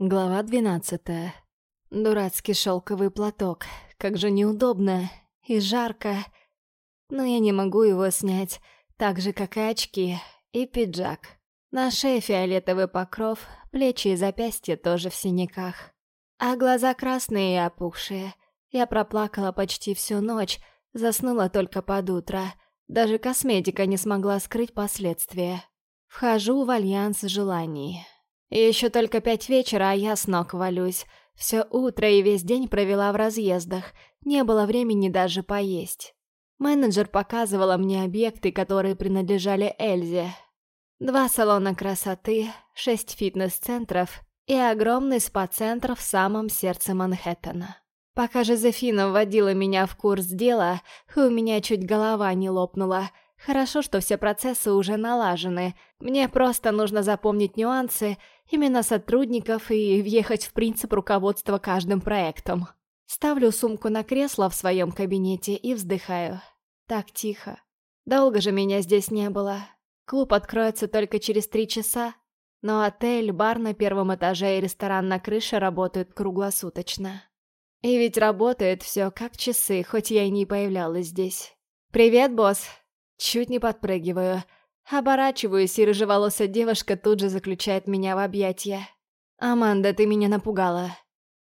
Глава двенадцатая. Дурацкий шелковый платок. Как же неудобно и жарко. Но я не могу его снять, так же, как и очки, и пиджак. На шее фиолетовый покров, плечи и запястья тоже в синяках. А глаза красные и опухшие. Я проплакала почти всю ночь, заснула только под утро. Даже косметика не смогла скрыть последствия. Вхожу в альянс желаний. Еще только пять вечера, а я с ног валюсь. Все утро и весь день провела в разъездах. Не было времени даже поесть. Менеджер показывала мне объекты, которые принадлежали Эльзе. Два салона красоты, шесть фитнес-центров и огромный спа-центр в самом сердце Манхэттена. Пока Жозефина вводила меня в курс дела, у меня чуть голова не лопнула – Хорошо, что все процессы уже налажены. Мне просто нужно запомнить нюансы, именно сотрудников и въехать в принцип руководства каждым проектом. Ставлю сумку на кресло в своем кабинете и вздыхаю. Так тихо. Долго же меня здесь не было. Клуб откроется только через три часа, но отель, бар на первом этаже и ресторан на крыше работают круглосуточно. И ведь работает все как часы, хоть я и не появлялась здесь. «Привет, босс!» Чуть не подпрыгиваю. Оборачиваюсь, и рыжеволосая девушка тут же заключает меня в объятия. «Аманда, ты меня напугала.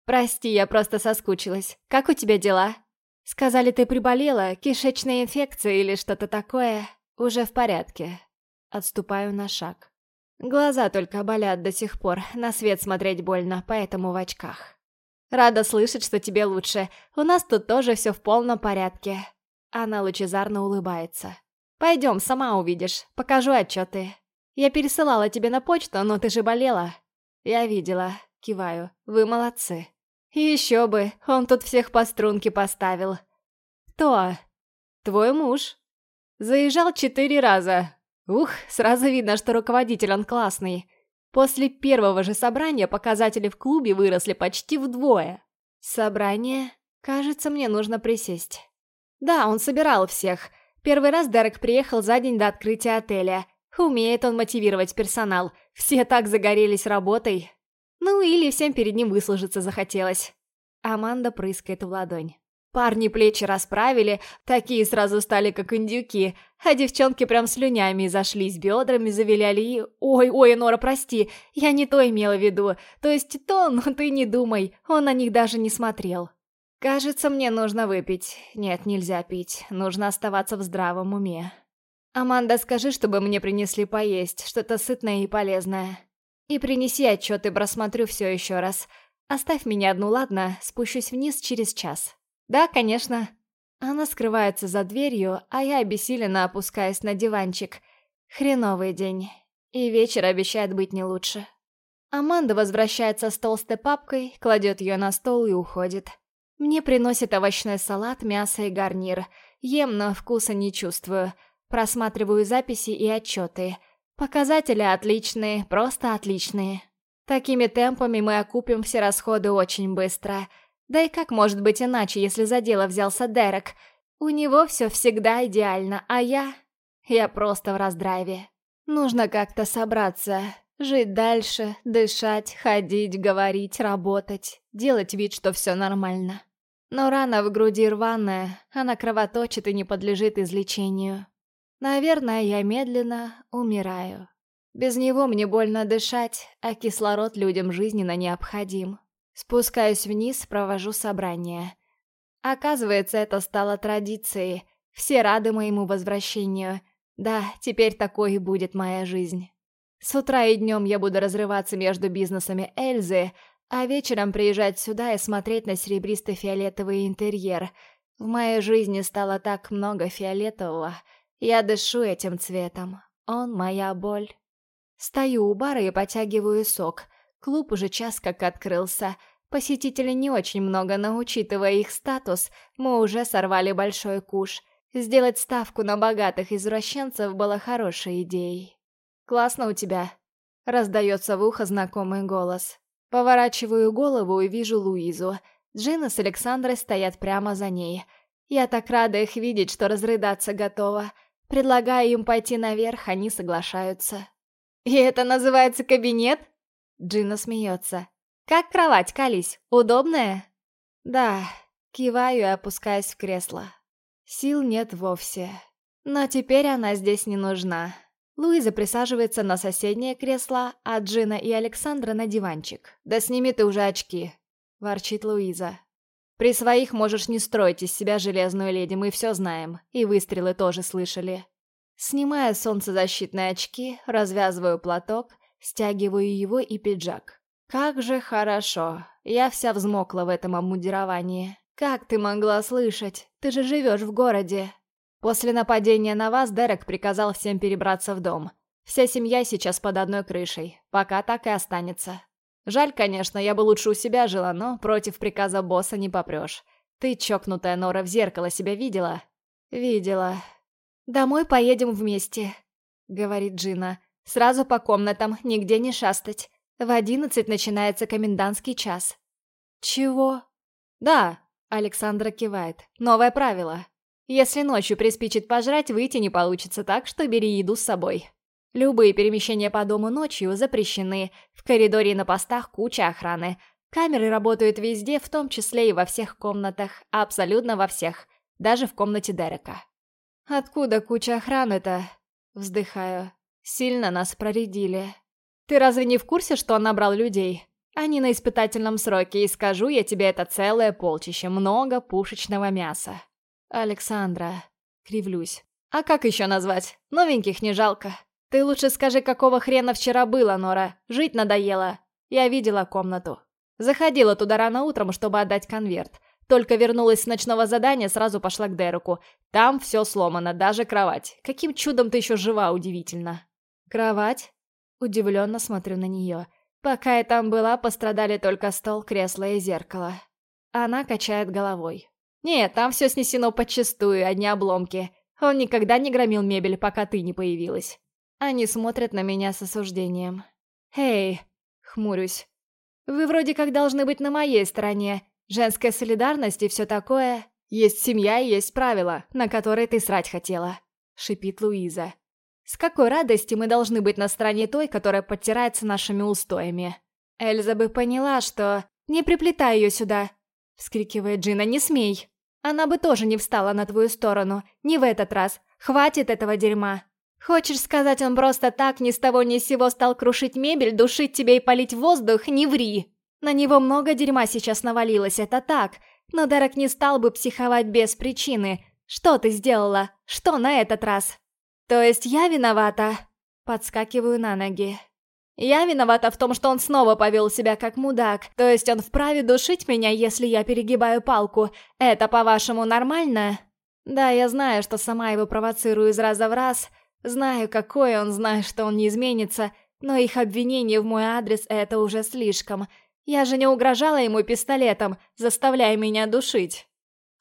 Прости, я просто соскучилась. Как у тебя дела?» «Сказали, ты приболела, кишечная инфекция или что-то такое?» «Уже в порядке». Отступаю на шаг. Глаза только болят до сих пор, на свет смотреть больно, поэтому в очках. «Рада слышать, что тебе лучше. У нас тут тоже все в полном порядке». Она лучезарно улыбается. Пойдем, сама увидишь. Покажу отчеты. Я пересылала тебе на почту, но ты же болела. Я видела. Киваю. Вы молодцы. еще бы, он тут всех по струнке поставил. Кто? Твой муж. Заезжал четыре раза. Ух, сразу видно, что руководитель он классный. После первого же собрания показатели в клубе выросли почти вдвое. Собрание? Кажется, мне нужно присесть. Да, он собирал всех. Первый раз Дерек приехал за день до открытия отеля. Умеет он мотивировать персонал. Все так загорелись работой. Ну или всем перед ним выслужиться захотелось. Аманда прыскает в ладонь. Парни плечи расправили, такие сразу стали как индюки, а девчонки прям слюнями зашлись, бедрами завиляли и... Ой-ой, Нора, прости, я не то имела в виду. То есть то, но ты не думай, он на них даже не смотрел. «Кажется, мне нужно выпить. Нет, нельзя пить. Нужно оставаться в здравом уме. Аманда, скажи, чтобы мне принесли поесть, что-то сытное и полезное. И принеси отчет и просмотрю все еще раз. Оставь меня одну, ладно? Спущусь вниз через час». «Да, конечно». Она скрывается за дверью, а я обессиленно опускаюсь на диванчик. Хреновый день. И вечер обещает быть не лучше. Аманда возвращается с толстой папкой, кладет ее на стол и уходит. Мне приносят овощной салат, мясо и гарнир. Ем, но вкуса не чувствую. Просматриваю записи и отчеты. Показатели отличные, просто отличные. Такими темпами мы окупим все расходы очень быстро. Да и как может быть иначе, если за дело взялся Дерек? У него все всегда идеально, а я... Я просто в раздрайве. Нужно как-то собраться, жить дальше, дышать, ходить, говорить, работать, делать вид, что все нормально. Но рана в груди рваная, она кровоточит и не подлежит излечению. Наверное, я медленно умираю. Без него мне больно дышать, а кислород людям жизненно необходим. Спускаюсь вниз, провожу собрание. Оказывается, это стало традицией. Все рады моему возвращению. Да, теперь такой и будет моя жизнь. С утра и днем я буду разрываться между бизнесами Эльзы, а вечером приезжать сюда и смотреть на серебристо-фиолетовый интерьер. В моей жизни стало так много фиолетового. Я дышу этим цветом. Он моя боль. Стою у бара и потягиваю сок. Клуб уже час как открылся. Посетителей не очень много, но учитывая их статус, мы уже сорвали большой куш. Сделать ставку на богатых извращенцев было хорошей идеей. «Классно у тебя», — раздается в ухо знакомый голос. Поворачиваю голову и вижу Луизу. Джина с Александрой стоят прямо за ней. Я так рада их видеть, что разрыдаться готова. Предлагаю им пойти наверх, они соглашаются. «И это называется кабинет?» Джина смеется. Как кровать, Кались? Удобная?» «Да», киваю и опускаюсь в кресло. Сил нет вовсе. Но теперь она здесь не нужна. Луиза присаживается на соседнее кресло, а Джина и Александра на диванчик. «Да сними ты уже очки», — ворчит Луиза. «При своих можешь не строить из себя железную леди, мы все знаем. И выстрелы тоже слышали». Снимаю солнцезащитные очки, развязываю платок, стягиваю его и пиджак. Как же хорошо. Я вся взмокла в этом обмундировании. Как ты могла слышать? Ты же живешь в городе. После нападения на вас Дерек приказал всем перебраться в дом. Вся семья сейчас под одной крышей. Пока так и останется. Жаль, конечно, я бы лучше у себя жила, но против приказа босса не попрешь. Ты, чокнутая Нора, в зеркало себя видела? Видела. «Домой поедем вместе», — говорит Джина. «Сразу по комнатам, нигде не шастать. В одиннадцать начинается комендантский час». «Чего?» «Да», — Александра кивает. «Новое правило. Если ночью приспичит пожрать, выйти не получится так, что бери еду с собой. Любые перемещения по дому ночью запрещены. В коридоре и на постах куча охраны. Камеры работают везде, в том числе и во всех комнатах. Абсолютно во всех. Даже в комнате Дерека. «Откуда куча охраны-то?» Вздыхаю. «Сильно нас проредили. Ты разве не в курсе, что он набрал людей? Они на испытательном сроке, и скажу я тебе, это целое полчище, много пушечного мяса». «Александра...» Кривлюсь. «А как еще назвать? Новеньких не жалко. Ты лучше скажи, какого хрена вчера было, Нора. Жить надоело. Я видела комнату. Заходила туда рано утром, чтобы отдать конверт. Только вернулась с ночного задания, сразу пошла к Дереку. Там все сломано, даже кровать. Каким чудом ты еще жива, удивительно. Кровать? Удивленно смотрю на нее. Пока я там была, пострадали только стол, кресло и зеркало. Она качает головой. «Нет, там все снесено подчистую, одни обломки. Он никогда не громил мебель, пока ты не появилась». Они смотрят на меня с осуждением. «Эй!» — хмурюсь. «Вы вроде как должны быть на моей стороне. Женская солидарность и все такое. Есть семья и есть правила, на которые ты срать хотела», — шипит Луиза. «С какой радости мы должны быть на стороне той, которая подтирается нашими устоями?» Эльза бы поняла, что... «Не приплетай ее сюда!» — вскрикивает Джина. «Не смей!» Она бы тоже не встала на твою сторону. Не в этот раз. Хватит этого дерьма. Хочешь сказать, он просто так ни с того ни с сего стал крушить мебель, душить тебя и палить воздух? Не ври. На него много дерьма сейчас навалилось, это так. Но Дерек не стал бы психовать без причины. Что ты сделала? Что на этот раз? То есть я виновата? Подскакиваю на ноги. Я виновата в том, что он снова повел себя как мудак. То есть он вправе душить меня, если я перегибаю палку. Это, по-вашему, нормально? Да, я знаю, что сама его провоцирую из раза в раз. Знаю, какой он, знаю, что он не изменится. Но их обвинение в мой адрес — это уже слишком. Я же не угрожала ему пистолетом, заставляя меня душить.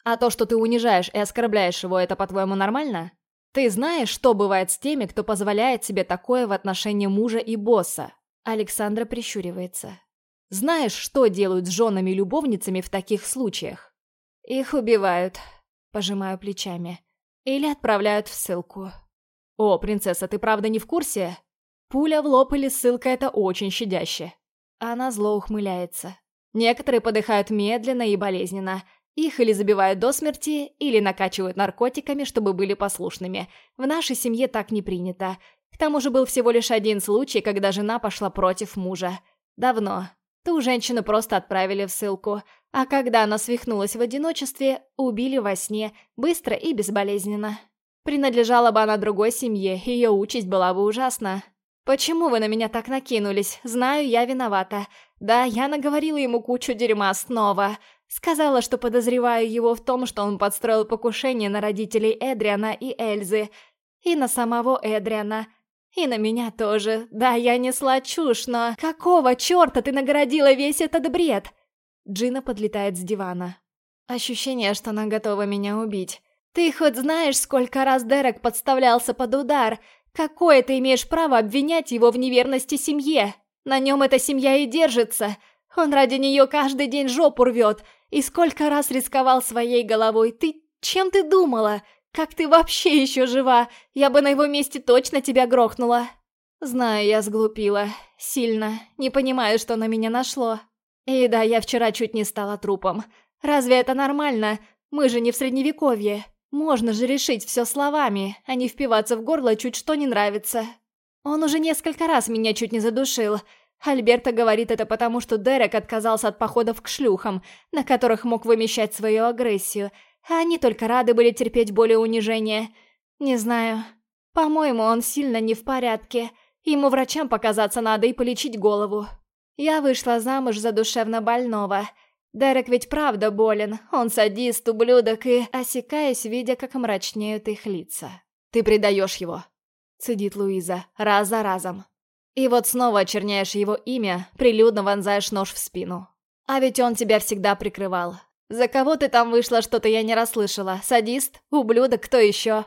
А то, что ты унижаешь и оскорбляешь его, это, по-твоему, нормально? Ты знаешь, что бывает с теми, кто позволяет себе такое в отношении мужа и босса? Александра прищуривается. Знаешь, что делают с женами и любовницами в таких случаях? Их убивают, пожимаю плечами. Или отправляют в ссылку. О, принцесса, ты правда не в курсе? Пуля в лоб или ссылка – это очень щадяще. Она зло ухмыляется. Некоторые подыхают медленно и болезненно – их или забивают до смерти, или накачивают наркотиками, чтобы были послушными. В нашей семье так не принято. К тому же был всего лишь один случай, когда жена пошла против мужа. Давно. Ту женщину просто отправили в ссылку. А когда она свихнулась в одиночестве, убили во сне, быстро и безболезненно. Принадлежала бы она другой семье, ее участь была бы ужасна. «Почему вы на меня так накинулись? Знаю, я виновата. Да, я наговорила ему кучу дерьма снова. Сказала, что подозреваю его в том, что он подстроил покушение на родителей Эдриана и Эльзы. И на самого Эдриана. И на меня тоже. Да, я несла чушь, но... Какого черта ты наградила весь этот бред? Джина подлетает с дивана. Ощущение, что она готова меня убить. Ты хоть знаешь, сколько раз Дерек подставлялся под удар? Какое ты имеешь право обвинять его в неверности семье? На нем эта семья и держится. Он ради нее каждый день жопу рвет. И сколько раз рисковал своей головой. Ты чем ты думала? Как ты вообще еще жива? Я бы на его месте точно тебя грохнула. Знаю, я сглупила. Сильно. Не понимаю, что на меня нашло. И да, я вчера чуть не стала трупом. Разве это нормально? Мы же не в средневековье. Можно же решить все словами, а не впиваться в горло чуть что не нравится. Он уже несколько раз меня чуть не задушил. Альберта говорит это потому, что Дерек отказался от походов к шлюхам, на которых мог вымещать свою агрессию, а они только рады были терпеть боль и унижение. Не знаю. По-моему, он сильно не в порядке. Ему врачам показаться надо и полечить голову. Я вышла замуж за душевно больного. Дерек ведь правда болен, он садист, ублюдок и... Осекаюсь, видя, как мрачнеют их лица. «Ты предаешь его», — цедит Луиза, раз за разом. И вот снова очерняешь его имя, прилюдно вонзаешь нож в спину. А ведь он тебя всегда прикрывал. За кого ты там вышла, что-то я не расслышала. Садист? Ублюдок? Кто еще?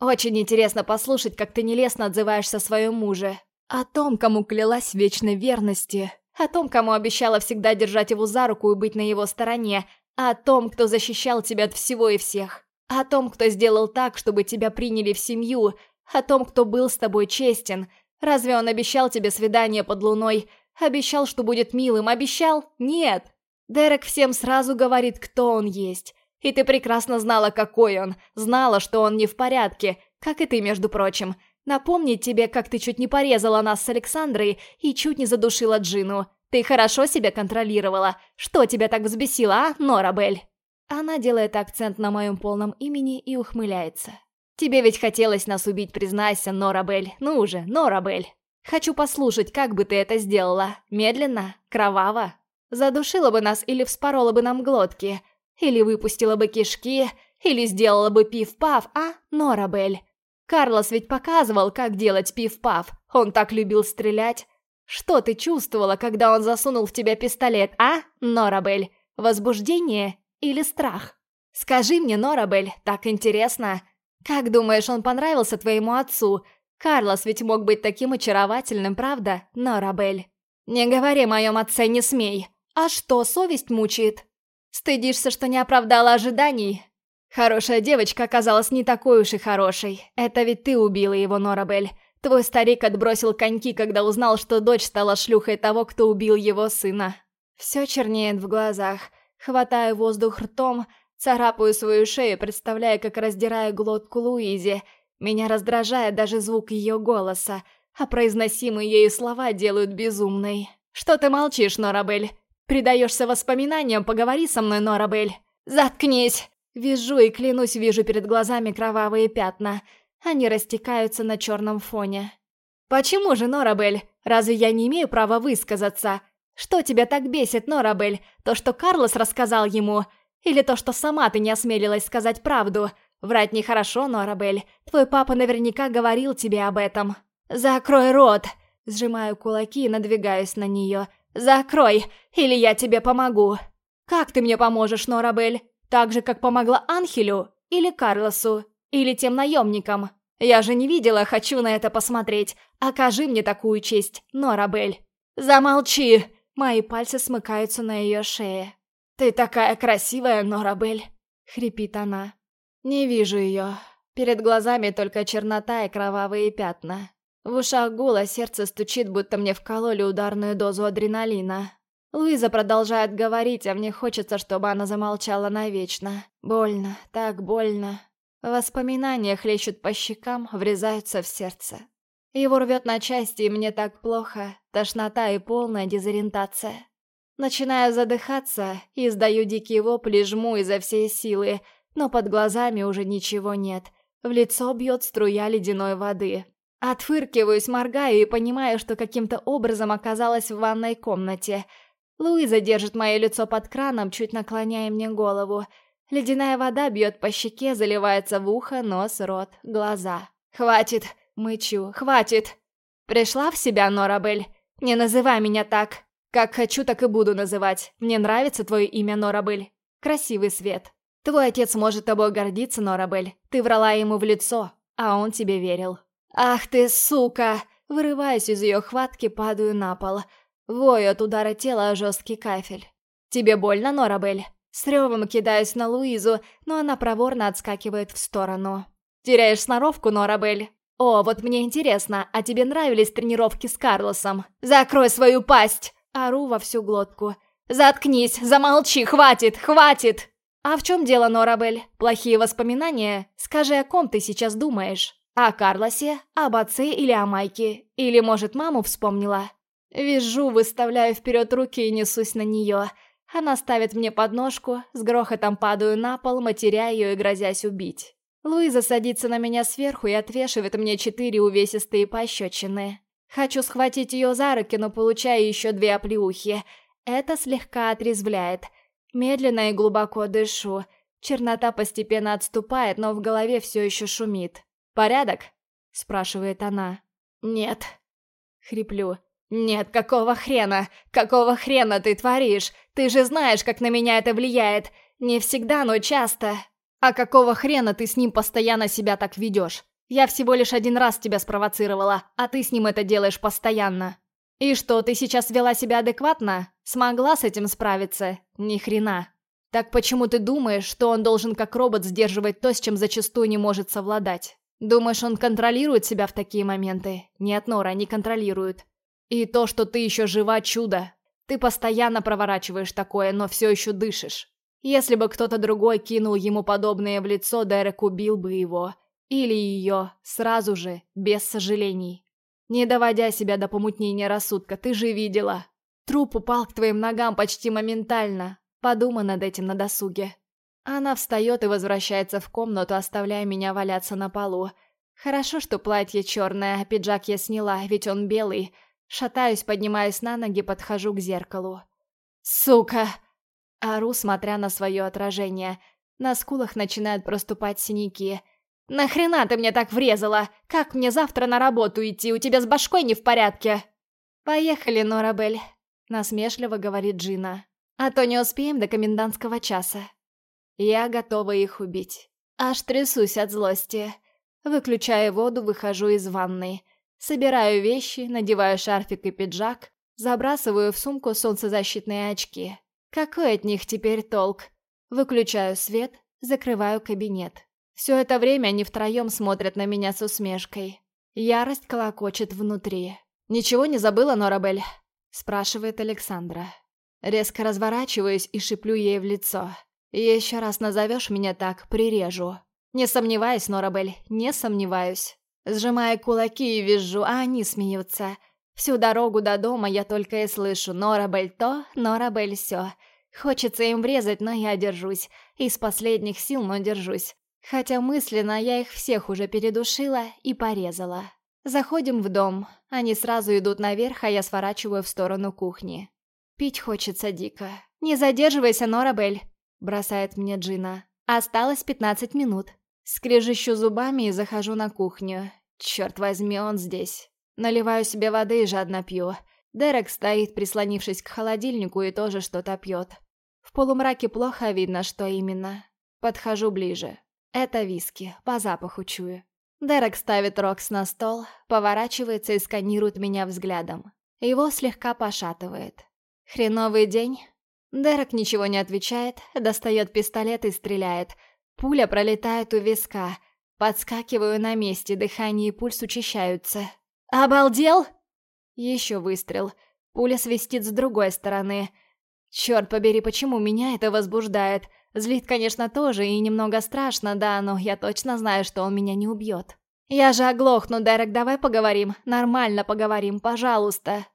Очень интересно послушать, как ты нелестно отзываешься о своем муже. О том, кому клялась вечной верности. О том, кому обещала всегда держать его за руку и быть на его стороне. О том, кто защищал тебя от всего и всех. О том, кто сделал так, чтобы тебя приняли в семью. О том, кто был с тобой честен. Разве он обещал тебе свидание под луной? Обещал, что будет милым. Обещал? Нет. Дерек всем сразу говорит, кто он есть. И ты прекрасно знала, какой он. Знала, что он не в порядке. Как и ты, между прочим. Напомнить тебе, как ты чуть не порезала нас с Александрой и чуть не задушила Джину. Ты хорошо себя контролировала. Что тебя так взбесило, а, Норабель?» Она делает акцент на моем полном имени и ухмыляется. «Тебе ведь хотелось нас убить, признайся, Норабель. Ну уже, Норабель. Хочу послушать, как бы ты это сделала. Медленно? Кроваво? Задушила бы нас или вспорола бы нам глотки? Или выпустила бы кишки, или сделала бы пиф-паф, а, Норабель? Карлос ведь показывал, как делать пиф-паф. Он так любил стрелять. Что ты чувствовала, когда он засунул в тебя пистолет, а, Норабель? Возбуждение или страх? Скажи мне, Норабель, так интересно. Как думаешь, он понравился твоему отцу? Карлос ведь мог быть таким очаровательным, правда, Норабель? Не говори моем отце, не смей. А что, совесть мучает? Стыдишься, что не оправдала ожиданий? Хорошая девочка оказалась не такой уж и хорошей. Это ведь ты убила его, Норабель. Твой старик отбросил коньки, когда узнал, что дочь стала шлюхой того, кто убил его сына. Все чернеет в глазах. Хватаю воздух ртом, царапаю свою шею, представляя, как раздираю глотку Луизе. Меня раздражает даже звук ее голоса, а произносимые ею слова делают безумной. «Что ты молчишь, Норабель? Предаешься воспоминаниям, поговори со мной, Норабель. Заткнись!» Вижу и клянусь, вижу перед глазами кровавые пятна. Они растекаются на черном фоне. «Почему же, Норабель? Разве я не имею права высказаться? Что тебя так бесит, Норабель? То, что Карлос рассказал ему? Или то, что сама ты не осмелилась сказать правду? Врать нехорошо, Норабель. Твой папа наверняка говорил тебе об этом». «Закрой рот!» Сжимаю кулаки и надвигаюсь на нее. «Закрой, или я тебе помогу!» «Как ты мне поможешь, Норабель? Так же, как помогла Анхелю? Или Карлосу? Или тем наемникам? Я же не видела, хочу на это посмотреть. Окажи мне такую честь, Норабель!» «Замолчи!» Мои пальцы смыкаются на ее шее. «Ты такая красивая, Норабель!» — хрипит она. Не вижу ее. Перед глазами только чернота и кровавые пятна. В ушах гула, сердце стучит, будто мне вкололи ударную дозу адреналина. Луиза продолжает говорить, а мне хочется, чтобы она замолчала навечно. Больно, так больно. Воспоминания хлещут по щекам, врезаются в сердце. Его рвет на части, и мне так плохо. Тошнота и полная дезориентация. Начинаю задыхаться, издаю дикий вопль и жму изо всей силы, но под глазами уже ничего нет. В лицо бьет струя ледяной воды. Отфыркиваюсь, моргаю и понимаю, что каким-то образом оказалась в ванной комнате. Луиза держит мое лицо под краном, чуть наклоняя мне голову. Ледяная вода бьет по щеке, заливается в ухо, нос, рот, глаза. «Хватит!» — мычу. «Хватит!» «Пришла в себя, Норабель? Не называй меня так. Как хочу, так и буду называть. Мне нравится твое имя, Норабель. Красивый свет. Твой отец может тобой гордиться, Норабель. Ты врала ему в лицо, а он тебе верил». «Ах ты, сука!» Вырываюсь из ее хватки, падаю на пол. Вою от удара тела о жесткий кафель. «Тебе больно, Норабель?» С ревом кидаюсь на Луизу, но она проворно отскакивает в сторону. «Теряешь сноровку, Норабель?» «О, вот мне интересно, а тебе нравились тренировки с Карлосом?» «Закрой свою пасть!» Ору во всю глотку. «Заткнись, замолчи, хватит, хватит!» «А в чем дело, Норабель? Плохие воспоминания? Скажи, о ком ты сейчас думаешь? О Карлосе, об отце или о Майке? Или, может, маму вспомнила?» Вижу, выставляю вперед руки и несусь на нее. Она ставит мне подножку, с грохотом падаю на пол, матеря ее и грозясь убить. Луиза садится на меня сверху и отвешивает мне четыре увесистые пощечины. Хочу схватить ее за руки, но получаю еще две оплеухи. Это слегка отрезвляет. Медленно и глубоко дышу. Чернота постепенно отступает, но в голове все еще шумит. «Порядок?» – спрашивает она. «Нет». Хриплю. «Нет, какого хрена? Какого хрена ты творишь? Ты же знаешь, как на меня это влияет. Не всегда, но часто. А какого хрена ты с ним постоянно себя так ведешь? Я всего лишь один раз тебя спровоцировала, а ты с ним это делаешь постоянно. И что, ты сейчас вела себя адекватно? Смогла с этим справиться? Ни хрена. Так почему ты думаешь, что он должен как робот сдерживать то, с чем зачастую не может совладать? Думаешь, он контролирует себя в такие моменты? Нет, Нора, не контролирует. И то, что ты еще жива, чудо. Ты постоянно проворачиваешь такое, но все еще дышишь. Если бы кто-то другой кинул ему подобное в лицо, Дерек убил бы его. Или ее, сразу же, без сожалений. Не доводя себя до помутнения рассудка, ты же видела. Труп упал к твоим ногам почти моментально. Подумай над этим на досуге. Она встает и возвращается в комнату, оставляя меня валяться на полу. Хорошо, что платье черное, а пиджак я сняла, ведь он белый. Шатаюсь, поднимаюсь на ноги, подхожу к зеркалу. «Сука!» Ору, смотря на свое отражение. На скулах начинают проступать синяки. «Нахрена ты мне так врезала? Как мне завтра на работу идти? У тебя с башкой не в порядке?» «Поехали, Норабель», — насмешливо говорит Джина. «А то не успеем до комендантского часа». Я готова их убить. Аж трясусь от злости. Выключаю воду, выхожу из ванной. Собираю вещи, надеваю шарфик и пиджак, забрасываю в сумку солнцезащитные очки. Какой от них теперь толк? Выключаю свет, закрываю кабинет. Все это время они втроем смотрят на меня с усмешкой. Ярость колокочет внутри. «Ничего не забыла, Норабель?» – спрашивает Александра. Резко разворачиваюсь и шиплю ей в лицо. «Еще раз назовешь меня так, прирежу». «Не сомневаюсь, Норабель, не сомневаюсь». Сжимая кулаки и вижу, а они смеются. Всю дорогу до дома я только и слышу «Норабель то, Норабель сё». Хочется им врезать, но я держусь. Из последних сил, но держусь. Хотя мысленно я их всех уже передушила и порезала. Заходим в дом. Они сразу идут наверх, а я сворачиваю в сторону кухни. Пить хочется дико. «Не задерживайся, Норабель», — бросает мне Джина. «Осталось пятнадцать минут». Скрежещу зубами и захожу на кухню. Черт возьми, он здесь. Наливаю себе воды и жадно пью. Дерек стоит, прислонившись к холодильнику, и тоже что-то пьет. В полумраке плохо видно, что именно. Подхожу ближе. Это виски, по запаху чую. Дерек ставит Рокс на стол, поворачивается и сканирует меня взглядом. Его слегка пошатывает. «Хреновый день?» Дерек ничего не отвечает, достает пистолет и стреляет. Пуля пролетает у виска. Подскакиваю на месте, дыхание и пульс учащаются. «Обалдел?» Еще выстрел. Пуля свистит с другой стороны. Черт побери, почему меня это возбуждает? Злит, конечно, тоже, и немного страшно, да, но я точно знаю, что он меня не убьет. Я же оглохну, Дерек, давай поговорим. Нормально поговорим, пожалуйста.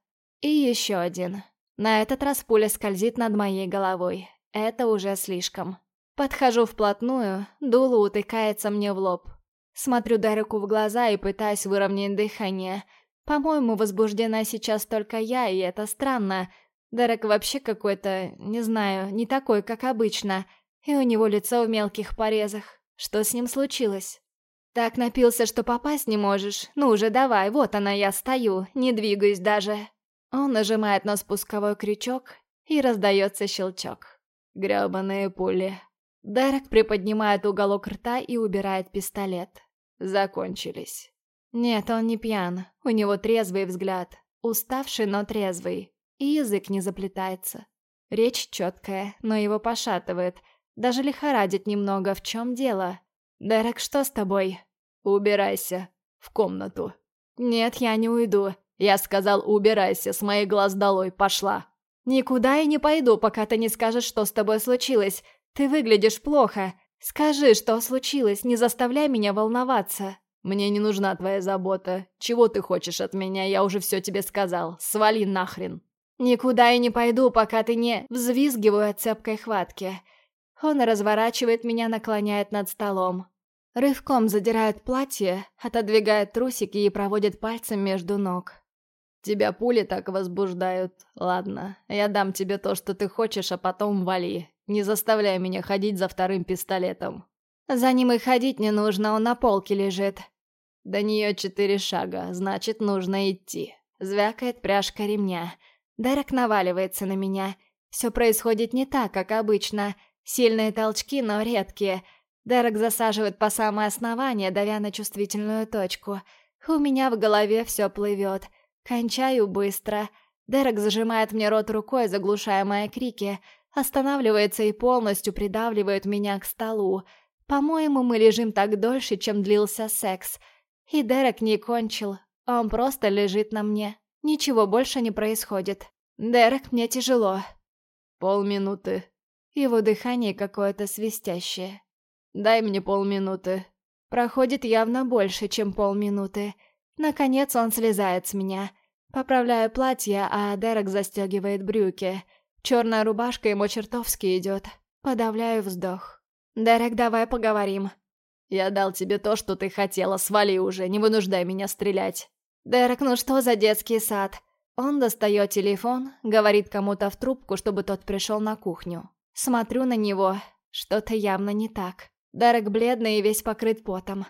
И еще один. На этот раз пуля скользит над моей головой. Это уже слишком. Подхожу вплотную, дуло утыкается мне в лоб. Смотрю Дереку в глаза и пытаюсь выровнять дыхание. По-моему, возбуждена сейчас только я, и это странно. Дерек вообще какой-то, не знаю, не такой, как обычно. И у него лицо в мелких порезах. Что с ним случилось? Так напился, что попасть не можешь. Ну уже давай, вот она я стою, не двигаюсь даже. Он нажимает на спусковой крючок, и раздается щелчок. Грёбаные пули. Дерек приподнимает уголок рта и убирает пистолет. Закончились. Нет, он не пьян. У него трезвый взгляд. Уставший, но трезвый. И язык не заплетается. Речь четкая, но его пошатывает. Даже лихорадит немного. В чем дело? «Дерек, что с тобой?» «Убирайся. В комнату». «Нет, я не уйду. Я сказал, убирайся, с моих глаз долой, пошла». «Никуда я не пойду, пока ты не скажешь, что с тобой случилось. Ты выглядишь плохо. Скажи, что случилось, не заставляй меня волноваться». «Мне не нужна твоя забота. Чего ты хочешь от меня, я уже все тебе сказал. Свали нахрен». «Никуда я не пойду, пока ты не...» Взвизгиваю от цепкой хватки. Он разворачивает меня, наклоняет над столом. Рывком задирает платье, отодвигает трусики и проводит пальцем между ног. «Тебя пули так возбуждают. Ладно, я дам тебе то, что ты хочешь, а потом вали. Не заставляй меня ходить за вторым пистолетом». «За ним и ходить не нужно, он на полке лежит». До нее четыре шага, значит, нужно идти. Звякает пряжка ремня. Дерек наваливается на меня. Все происходит не так, как обычно. Сильные толчки, но редкие. Дерек засаживает по самое основание, давя на чувствительную точку. У меня в голове все плывет. Кончаю быстро. Дерек зажимает мне рот рукой, заглушая мои крики. Останавливается и полностью придавливает меня к столу. По-моему, мы лежим так дольше, чем длился секс. И Дерек не кончил. Он просто лежит на мне. Ничего больше не происходит. Дерек, мне тяжело. Полминуты. Его дыхание какое-то свистящее. Дай мне полминуты. Проходит явно больше, чем полминуты. Наконец он слезает с меня. Поправляю платье, а Дерек застегивает брюки. Черная рубашка ему чертовски идет. Подавляю вздох. «Дерек, давай поговорим». «Я дал тебе то, что ты хотела, свали уже, не вынуждай меня стрелять». «Дерек, ну что за детский сад?» Он достает телефон, говорит кому-то в трубку, чтобы тот пришел на кухню. Смотрю на него. Что-то явно не так. Дерек бледный и весь покрыт потом.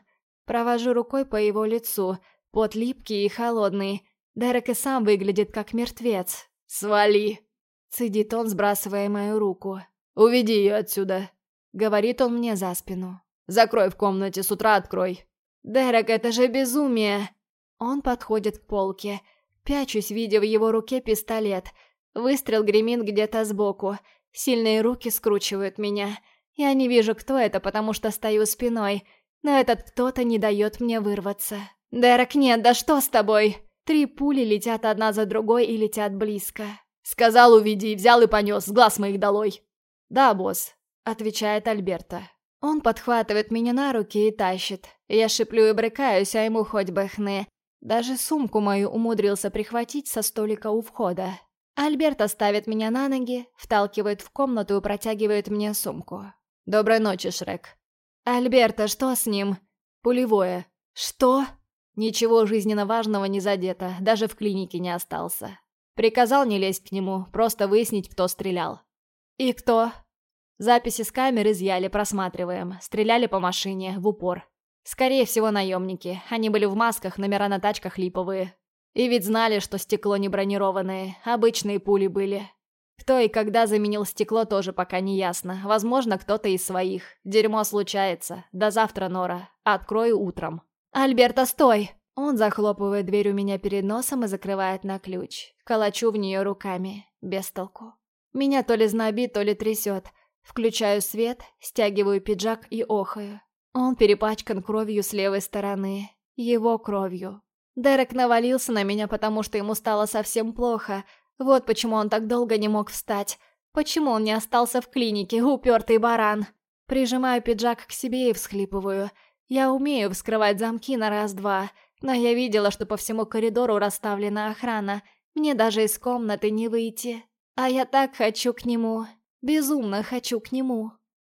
Провожу рукой по его лицу. Пот липкий и холодный. Дерек и сам выглядит как мертвец. «Свали!» Цедит он, сбрасывая мою руку. «Уведи ее отсюда!» Говорит он мне за спину. «Закрой в комнате, с утра открой!» «Дерек, это же безумие!» Он подходит к полке. Пячусь, видя в его руке пистолет. Выстрел гремит где-то сбоку. Сильные руки скручивают меня. Я не вижу, кто это, потому что стою спиной. Но этот кто-то не дает мне вырваться. «Дерек, нет, да что с тобой?» Три пули летят одна за другой и летят близко. «Сказал, уведи, взял и понес, с глаз моих долой!» «Да, босс», — отвечает Альберта. Он подхватывает меня на руки и тащит. Я шиплю и брыкаюсь, а ему хоть бы хны. Даже сумку мою умудрился прихватить со столика у входа. Альберта ставит меня на ноги, вталкивает в комнату и протягивает мне сумку. «Доброй ночи, Шрек». «Альберта, что с ним?» «Пулевое». «Что?» «Ничего жизненно важного не задето, даже в клинике не остался. Приказал не лезть к нему, просто выяснить, кто стрелял». «И кто?» Записи с камер изъяли, просматриваем. Стреляли по машине, в упор. Скорее всего, наемники. Они были в масках, номера на тачках липовые. И ведь знали, что стекло не бронированное, обычные пули были. Кто и когда заменил стекло, тоже пока не ясно. Возможно, кто-то из своих. Дерьмо случается. До завтра, Нора. Открою утром. «Альберта, стой!» Он захлопывает дверь у меня перед носом и закрывает на ключ. Калачу в нее руками. Без толку. Меня то ли знобит, то ли трясет. Включаю свет, стягиваю пиджак и охаю. Он перепачкан кровью с левой стороны. Его кровью. Дерек навалился на меня, потому что ему стало совсем плохо. Вот почему он так долго не мог встать. Почему он не остался в клинике, упертый баран. Прижимаю пиджак к себе и всхлипываю. Я умею вскрывать замки на раз-два, но я видела, что по всему коридору расставлена охрана. Мне даже из комнаты не выйти. А я так хочу к нему. Безумно хочу к нему.